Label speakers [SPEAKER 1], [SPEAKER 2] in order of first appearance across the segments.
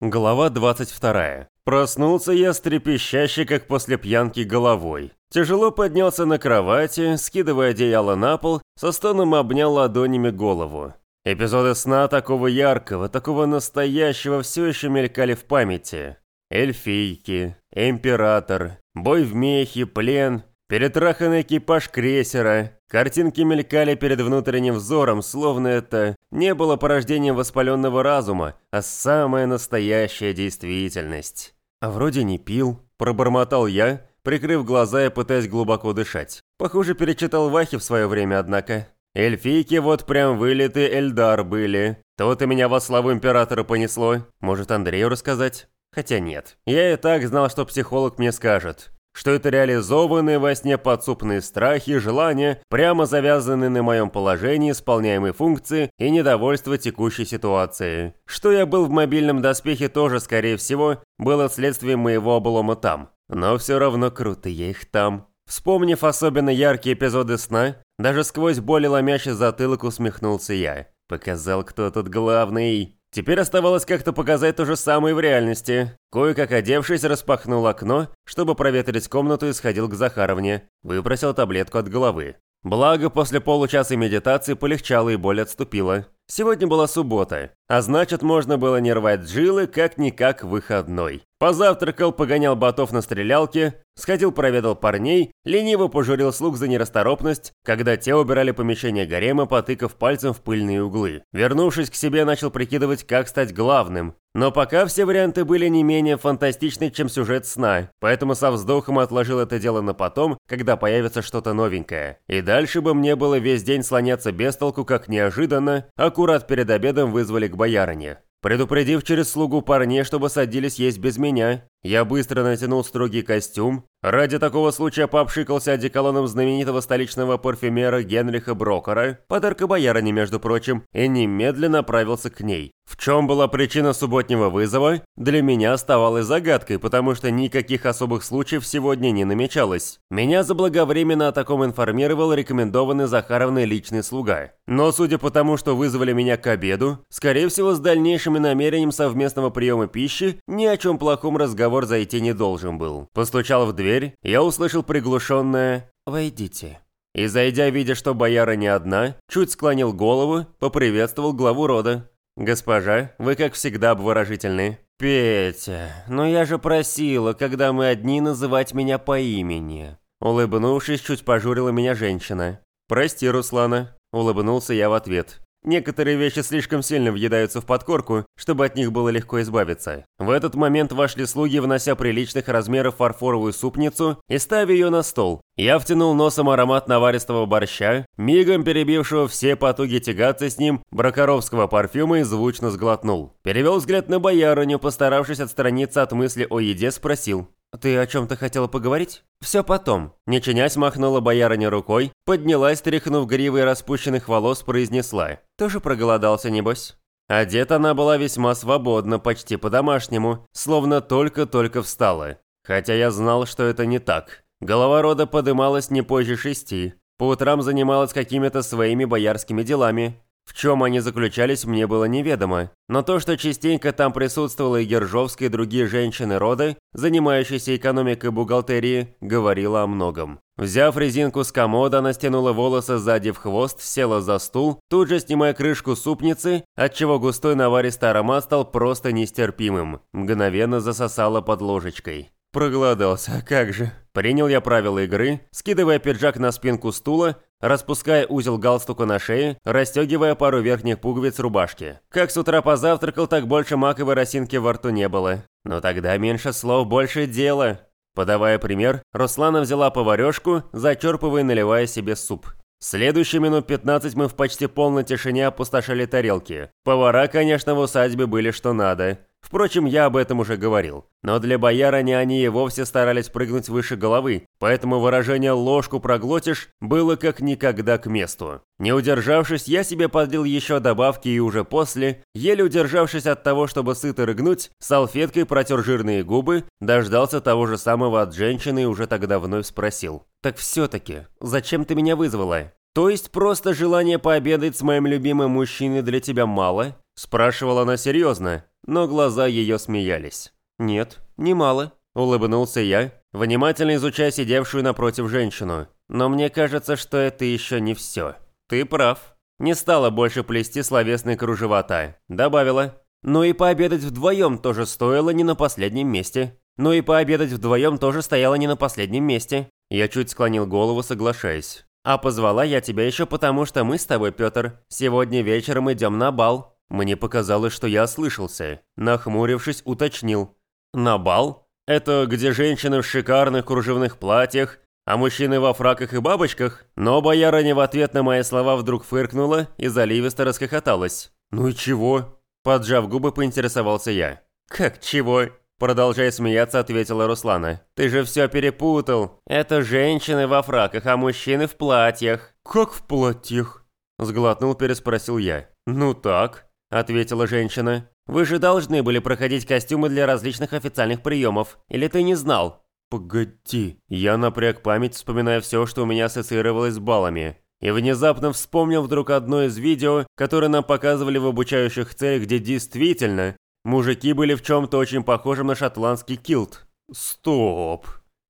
[SPEAKER 1] Глава 22. Проснулся я с трепещащей, как после пьянки, головой. Тяжело поднялся на кровати, скидывая одеяло на пол, со стоном обнял ладонями голову. Эпизоды сна такого яркого, такого настоящего все еще мелькали в памяти. Эльфийки, император, бой в мехе, плен, перетраханный экипаж крейсера, Картинки мелькали перед внутренним взором, словно это не было порождением воспаленного разума, а самая настоящая действительность. А вроде не пил, пробормотал я, прикрыв глаза и пытаясь глубоко дышать. Похоже, перечитал Вахи в свое время, однако. Эльфийки вот прям вылеты Эльдар были. То-то меня во славу Императора понесло. Может, Андрею рассказать? Хотя нет. Я и так знал, что психолог мне скажет что это реализованные во сне подсупные страхи и желания, прямо завязанные на моем положении, исполняемой функции и недовольство текущей ситуации. Что я был в мобильном доспехе тоже, скорее всего, было следствием моего облома там. Но все равно круто я их там. Вспомнив особенно яркие эпизоды сна, даже сквозь боли ломящий затылок усмехнулся я. Показал, кто тут главный. Теперь оставалось как-то показать то же самое в реальности. Кое-как одевшись, распахнул окно, чтобы проветрить комнату и сходил к Захаровне. Выпросил таблетку от головы. Благо, после получаса медитации полегчало и боль отступила. Сегодня была суббота, а значит, можно было не рвать жилы, как-никак выходной. Позавтракал, погонял ботов на стрелялке, сходил проведал парней, лениво пожурил слуг за нерасторопность, когда те убирали помещение гарема, потыкав пальцем в пыльные углы. Вернувшись к себе, начал прикидывать, как стать главным. Но пока все варианты были не менее фантастичны, чем сюжет сна, поэтому со вздохом отложил это дело на потом, когда появится что-то новенькое. И дальше бы мне было весь день слоняться без толку, как неожиданно, аккурат перед обедом вызвали к боярине. Предупредив через слугу парней, чтобы садились есть без меня, я быстро натянул строгий костюм, ради такого случая попшикался одеколоном знаменитого столичного парфюмера Генриха Брокера, подарка боярыни, между прочим, и немедленно направился к ней. В чем была причина субботнего вызова, для меня оставалась загадкой, потому что никаких особых случаев сегодня не намечалось. Меня заблаговременно о таком информировал рекомендованный Захаровной личный слуга. Но судя по тому, что вызвали меня к обеду, скорее всего с дальнейшим намерением совместного приема пищи, ни о чем плохом разговаривать разговор зайти не должен был. Постучал в дверь, я услышал приглушенное «Войдите». И зайдя, видя, что бояра не одна, чуть склонил голову, поприветствовал главу рода. «Госпожа, вы как всегда обворожительны». «Петя, но я же просила, когда мы одни, называть меня по имени». Улыбнувшись, чуть пожурила меня женщина. «Прости, Руслана», – улыбнулся я в ответ. Некоторые вещи слишком сильно въедаются в подкорку, чтобы от них было легко избавиться. В этот момент вошли слуги, внося приличных размеров фарфоровую супницу и ставя ее на стол. Я втянул носом аромат наваристого борща, мигом перебившего все потуги тягаться с ним, бракаровского парфюма и звучно сглотнул. Перевел взгляд на боярыню, постаравшись отстраниться от мысли о еде, спросил. «Ты о чем-то хотела поговорить?» «Все потом». Не чинясь, махнула боярыня рукой, поднялась, тряхнув гривой распущенных волос, произнесла. «Тоже проголодался, небось?» Одета она была весьма свободно, почти по-домашнему, словно только-только встала. Хотя я знал, что это не так. Голова рода подымалась не позже шести. По утрам занималась какими-то своими боярскими делами. В чем они заключались, мне было неведомо, но то, что частенько там присутствовала и Гержовская, и другие женщины рода, занимающиеся экономикой бухгалтерии, говорило о многом. Взяв резинку с комода, она стянула волосы сзади в хвост, села за стул, тут же снимая крышку супницы, отчего густой наваристый аромат стал просто нестерпимым. Мгновенно засосала под ложечкой. Проголодался, как же. Принял я правила игры, скидывая пиджак на спинку стула, распуская узел галстука на шее, расстегивая пару верхних пуговиц рубашки. Как с утра позавтракал, так больше маковой росинки во рту не было. Но тогда меньше слов, больше дела. Подавая пример, Руслана взяла поварешку, зачерпывая и наливая себе суп. Следующие минут 15 мы в почти полной тишине опустошили тарелки. Повара, конечно, в усадьбе были что надо. Впрочем, я об этом уже говорил. Но для боярыни они и вовсе старались прыгнуть выше головы, поэтому выражение «ложку проглотишь» было как никогда к месту. Не удержавшись, я себе подлил еще добавки и уже после, еле удержавшись от того, чтобы сыто рыгнуть, салфеткой протер жирные губы, дождался того же самого от женщины и уже тогда вновь спросил. «Так все-таки, зачем ты меня вызвала?» «То есть просто желание пообедать с моим любимым мужчиной для тебя мало?» Спрашивала она серьезно, но глаза ее смеялись. «Нет, немало», – улыбнулся я, внимательно изучая сидевшую напротив женщину. «Но мне кажется, что это еще не все. Ты прав». Не стала больше плести словесные кружева та. Добавила. «Ну и пообедать вдвоем тоже стоило не на последнем месте. Ну и пообедать вдвоем тоже стояло не на последнем месте». Я чуть склонил голову, соглашаясь. «А позвала я тебя еще потому, что мы с тобой, Петр, сегодня вечером идем на бал». Мне показалось, что я ослышался. Нахмурившись, уточнил. «На бал? Это где женщины в шикарных кружевных платьях, а мужчины во фраках и бабочках?» Но боярыня в ответ на мои слова вдруг фыркнула и заливисто расхохоталась. «Ну и чего?» Поджав губы, поинтересовался я. «Как чего?» Продолжая смеяться, ответила Руслана. «Ты же все перепутал. Это женщины во фраках, а мужчины в платьях». «Как в платьях?» Сглотнул, переспросил я. «Ну так», ответила женщина. «Вы же должны были проходить костюмы для различных официальных приемов. Или ты не знал?» «Погоди». Я напряг память, вспоминая все, что у меня ассоциировалось с балами. И внезапно вспомнил вдруг одно из видео, которое нам показывали в обучающих целях, где действительно мужики были в чем-то очень похожем на шотландский килт. Стоп.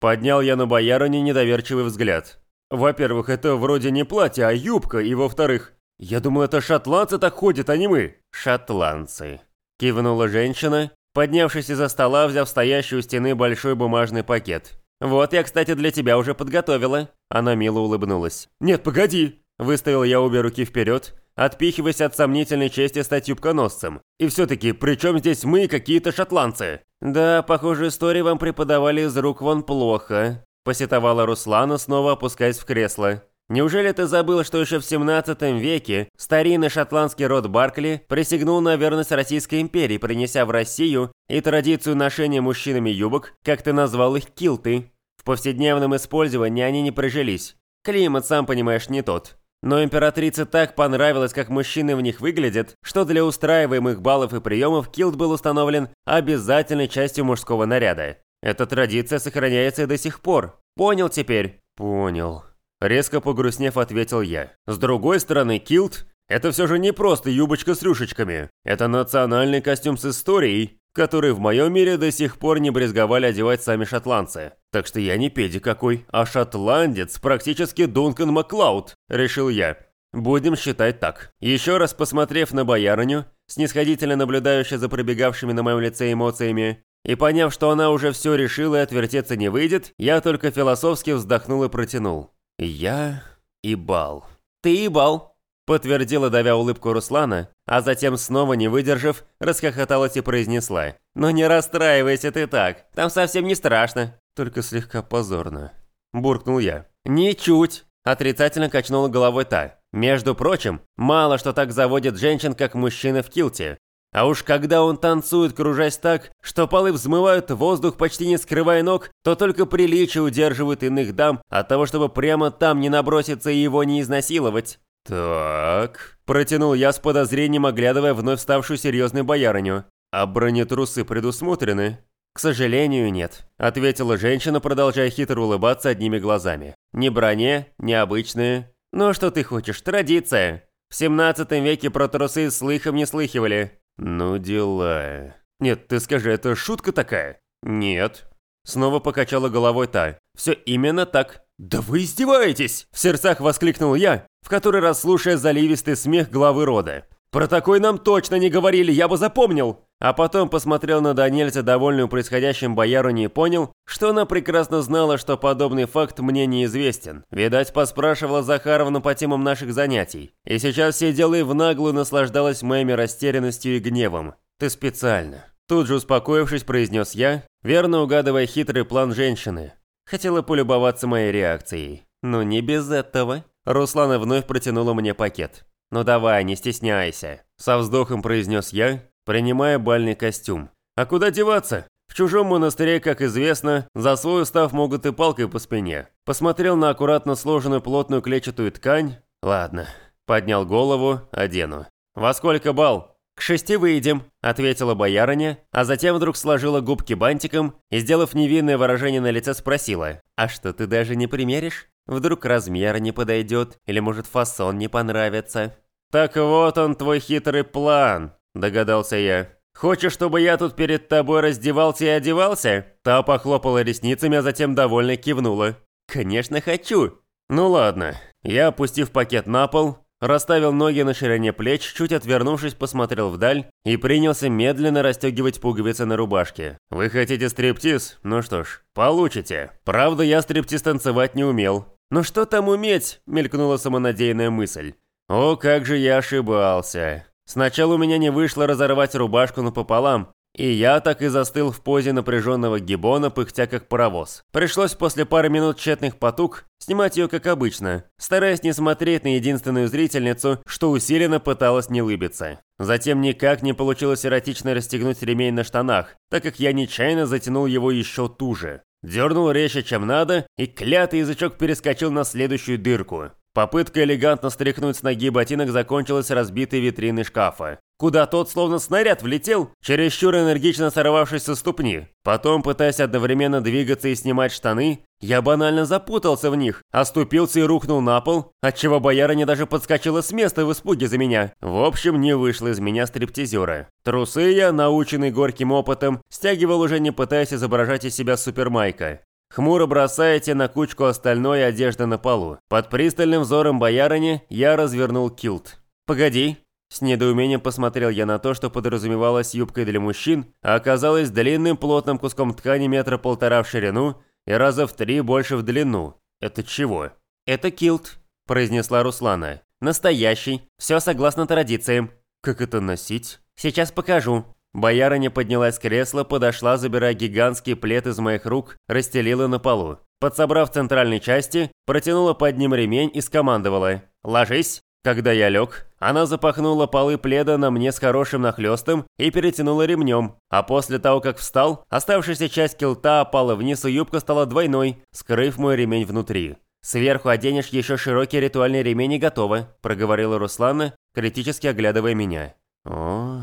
[SPEAKER 1] Поднял я на боярыне недоверчивый взгляд. Во-первых, это вроде не платье, а юбка, и во-вторых, я думаю, это шотландцы так ходят, а не мы. Шотландцы. Кивнула женщина поднявшись из-за стола, взяв стоящий у стены большой бумажный пакет. «Вот я, кстати, для тебя уже подготовила». Она мило улыбнулась. «Нет, погоди!» Выставил я обе руки вперед, отпихиваясь от сомнительной чести стать юбконосцем. «И все-таки, при чем здесь мы какие-то шотландцы?» «Да, похоже, истории вам преподавали из рук вон плохо», посетовала Руслана, снова опускаясь в кресло. Неужели ты забыл, что еще в 17 веке старинный шотландский род Баркли присягнул на верность Российской империи, принеся в Россию и традицию ношения мужчинами юбок, как ты назвал их, килты? В повседневном использовании они не прижились. Климат, сам понимаешь, не тот. Но императрице так понравилось, как мужчины в них выглядят, что для устраиваемых баллов и приемов килт был установлен обязательной частью мужского наряда. Эта традиция сохраняется и до сих пор. Понял теперь? Понял. Резко погрустнев, ответил я. С другой стороны, килт – это все же не просто юбочка с рюшечками. Это национальный костюм с историей, который в моем мире до сих пор не брезговали одевать сами шотландцы. Так что я не педи какой, а шотландец, практически Дункан Маклауд, решил я. Будем считать так. Еще раз посмотрев на боярыню, снисходительно наблюдающая за пробегавшими на моем лице эмоциями, и поняв, что она уже все решила и отвертеться не выйдет, я только философски вздохнул и протянул. «Я и Бал». «Ты и Бал», – подтвердила, давя улыбку Руслана, а затем, снова не выдержав, расхохоталась и произнесла. «Ну не расстраивайся ты так, там совсем не страшно, только слегка позорно». Буркнул я. «Ничуть», – отрицательно качнула головой та. «Между прочим, мало что так заводит женщин, как мужчины в килте. А уж когда он танцует, кружась так, что полы взмывают воздух, почти не скрывая ног, то только приличие удерживает иных дам от того, чтобы прямо там не наброситься и его не изнасиловать. «Так...» – протянул я с подозрением, оглядывая вновь ставшую серьезной боярыню. «А бронетрусы предусмотрены?» «К сожалению, нет», – ответила женщина, продолжая хитро улыбаться одними глазами. «Ни броне, ни обычные. Ну что ты хочешь, традиция. В 17 веке про трусы слыхом не слыхивали. «Ну дела...» «Нет, ты скажи, это шутка такая?» «Нет». Снова покачала головой та. «Все именно так». «Да вы издеваетесь!» В сердцах воскликнул я, в который раз слушая заливистый смех главы рода. «Про такой нам точно не говорили, я бы запомнил!» А потом посмотрел на Данильца, довольную происходящим боярыне, и понял, что она прекрасно знала, что подобный факт мне неизвестен. Видать, поспрашивала Захаровну по темам наших занятий. И сейчас сидела и в наглую наслаждалась моими растерянностью и гневом. «Ты специально». Тут же успокоившись, произнес я, верно угадывая хитрый план женщины. Хотела полюбоваться моей реакцией. Но не без этого. Руслана вновь протянула мне пакет. «Ну давай, не стесняйся», – со вздохом произнес я, принимая бальный костюм. А куда деваться? В чужом монастыре, как известно, за свой устав могут и палкой по спине. Посмотрел на аккуратно сложенную плотную клетчатую ткань. Ладно. Поднял голову, одену. «Во сколько бал?» «К шести выйдем», – ответила боярыня, а затем вдруг сложила губки бантиком и, сделав невинное выражение на лице, спросила. «А что, ты даже не примеришь? Вдруг размер не подойдет, или может фасон не понравится?» «Так вот он, твой хитрый план», – догадался я. Хочешь, чтобы я тут перед тобой раздевался и одевался?» Та похлопала ресницами, а затем довольно кивнула. «Конечно хочу!» «Ну ладно». Я, опустив пакет на пол, расставил ноги на ширине плеч, чуть отвернувшись, посмотрел вдаль и принялся медленно расстегивать пуговицы на рубашке. «Вы хотите стриптиз? Ну что ж, получите. Правда, я стриптиз танцевать не умел». «Ну что там уметь?» – мелькнула самонадеянная мысль. «О, как же я ошибался!» Сначала у меня не вышло разорвать рубашку напополам, и я так и застыл в позе напряженного гибона, пыхтя как паровоз. Пришлось после пары минут тщетных потуг снимать ее как обычно, стараясь не смотреть на единственную зрительницу, что усиленно пыталась не улыбиться. Затем никак не получилось эротично расстегнуть ремень на штанах, так как я нечаянно затянул его еще туже. Дернул резче, чем надо, и клятый язычок перескочил на следующую дырку. Попытка элегантно стряхнуть с ноги ботинок закончилась разбитой витриной шкафа, куда тот словно снаряд влетел, чересчур энергично сорвавшись со ступни. Потом, пытаясь одновременно двигаться и снимать штаны, я банально запутался в них, оступился и рухнул на пол, отчего боярыня даже подскочила с места в испуге за меня. В общем, не вышло из меня стриптизера. Трусы я, наученный горьким опытом, стягивал уже не пытаясь изображать из себя супермайка. Хмуро бросаете на кучку остальной одежды на полу. Под пристальным взором боярыни я развернул килт. «Погоди». С недоумением посмотрел я на то, что подразумевалось юбкой для мужчин, а оказалось длинным плотным куском ткани метра полтора в ширину и раза в три больше в длину. Это чего? «Это килт», – произнесла Руслана. «Настоящий. Все согласно традициям». «Как это носить?» «Сейчас покажу». Боярыня поднялась с кресла, подошла, забирая гигантский плед из моих рук, расстелила на полу. Подсобрав центральной части, протянула под ним ремень и скомандовала «Ложись!». Когда я лег, она запахнула полы пледа на мне с хорошим нахлестом и перетянула ремнем, а после того, как встал, оставшаяся часть килта опала вниз, и юбка стала двойной, скрыв мой ремень внутри. «Сверху оденешь еще широкий ритуальный ремень и готово», – проговорила Руслана, критически оглядывая меня. «О,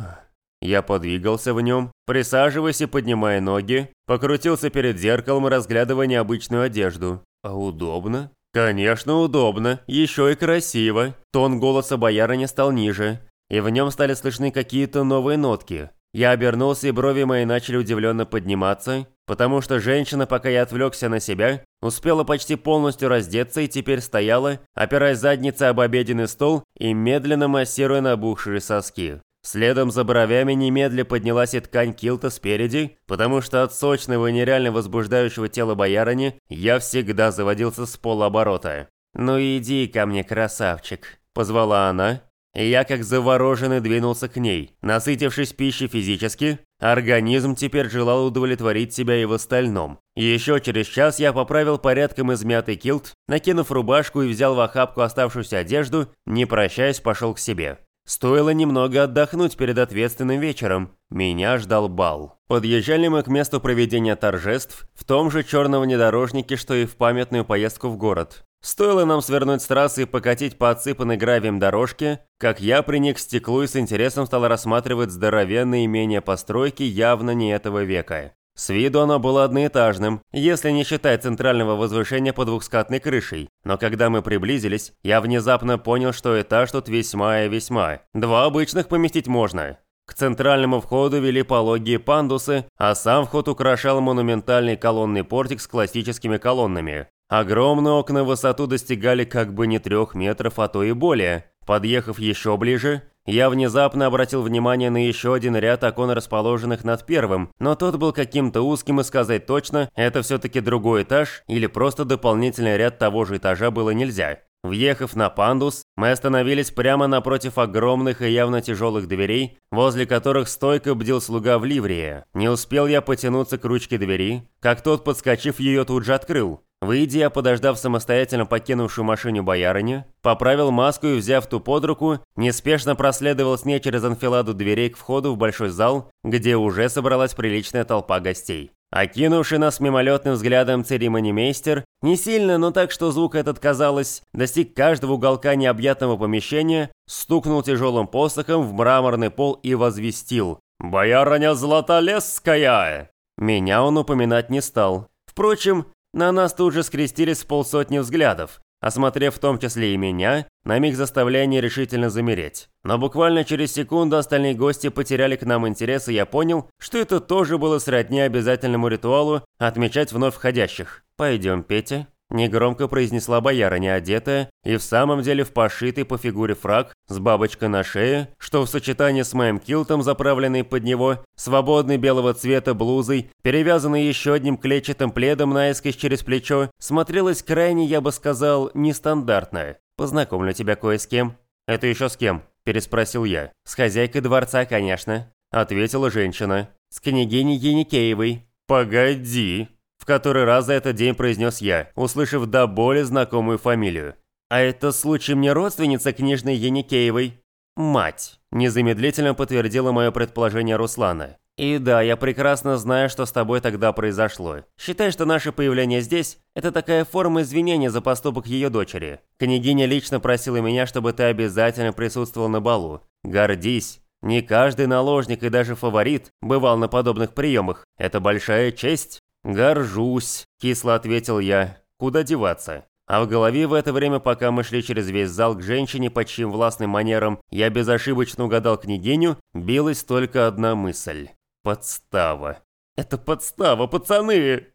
[SPEAKER 1] я подвигался в нем, присаживаясь и поднимая ноги, покрутился перед зеркалом, разглядывая необычную одежду. А удобно? Конечно, удобно, еще и красиво. Тон голоса боярыни стал ниже, и в нем стали слышны какие-то новые нотки. Я обернулся, и брови мои начали удивленно подниматься, потому что женщина, пока я отвлекся на себя, успела почти полностью раздеться и теперь стояла, опираясь задницей об обеденный стол и медленно массируя набухшие соски. Следом за бровями немедля поднялась и ткань килта спереди, потому что от сочного и нереально возбуждающего тела боярыни я всегда заводился с полоборота. «Ну иди ко мне, красавчик», – позвала она, и я как завороженный двинулся к ней. Насытившись пищей физически, организм теперь желал удовлетворить себя и в остальном. Еще через час я поправил порядком измятый килт, накинув рубашку и взял в охапку оставшуюся одежду, не прощаясь, пошел к себе. Стоило немного отдохнуть перед ответственным вечером. Меня ждал бал. Подъезжали мы к месту проведения торжеств в том же черном внедорожнике, что и в памятную поездку в город. Стоило нам свернуть с трассы и покатить по отсыпанной гравием дорожке, как я приник к стеклу и с интересом стал рассматривать здоровенные имения постройки явно не этого века. С виду оно было одноэтажным, если не считать центрального возвышения под двухскатной крышей. Но когда мы приблизились, я внезапно понял, что этаж тут весьма и весьма. Два обычных поместить можно. К центральному входу вели пологие пандусы, а сам вход украшал монументальный колонный портик с классическими колоннами. Огромные окна высоту достигали как бы не трех метров, а то и более. Подъехав еще ближе, я внезапно обратил внимание на еще один ряд окон, расположенных над первым, но тот был каким-то узким и сказать точно, это все-таки другой этаж или просто дополнительный ряд того же этажа было нельзя. Въехав на пандус, мы остановились прямо напротив огромных и явно тяжелых дверей, возле которых стойко бдил слуга в ливрее. Не успел я потянуться к ручке двери, как тот, подскочив ее, тут же открыл. Выйдя, подождав самостоятельно покинувшую машину боярыню, поправил маску и, взяв ту под руку, неспешно проследовал с ней через анфиладу дверей к входу в большой зал, где уже собралась приличная толпа гостей. Окинувший нас мимолетным взглядом церемонимейстер, не сильно, но так, что звук этот, казалось, достиг каждого уголка необъятного помещения, стукнул тяжелым посохом в мраморный пол и возвестил «Боярыня Златолесская!» Меня он упоминать не стал. Впрочем, на нас тут же скрестились полсотни взглядов. осмотрев в том числе и меня, на миг заставляя нерешительно замереть. Но буквально через секунду остальные гости потеряли к нам интерес, и я понял, что это тоже было сродни обязательному ритуалу отмечать вновь входящих. «Пойдем, Петя», Негромко произнесла боярыня, одетая и в самом деле в пошитый по фигуре фраг с бабочкой на шее, что в сочетании с моим килтом, заправленный под него, свободной белого цвета блузой, перевязанной еще одним клетчатым пледом наискось через плечо, смотрелось крайне, я бы сказал, нестандартно. «Познакомлю тебя кое с кем». «Это еще с кем?» – переспросил я. «С хозяйкой дворца, конечно», – ответила женщина. «С княгиней Еникеевой». «Погоди», в который раз за этот день произнес я, услышав до боли знакомую фамилию. «А это случай мне родственница книжной Еникеевой?» «Мать», – незамедлительно подтвердила мое предположение Руслана. «И да, я прекрасно знаю, что с тобой тогда произошло. Считай, что наше появление здесь – это такая форма извинения за поступок ее дочери. Княгиня лично просила меня, чтобы ты обязательно присутствовал на балу. Гордись. Не каждый наложник и даже фаворит бывал на подобных приемах. Это большая честь». «Горжусь», – кисло ответил я. «Куда деваться?» А в голове в это время, пока мы шли через весь зал к женщине, под чьим властным манером я безошибочно угадал княгиню, билась только одна мысль. Подстава. «Это подстава, пацаны!»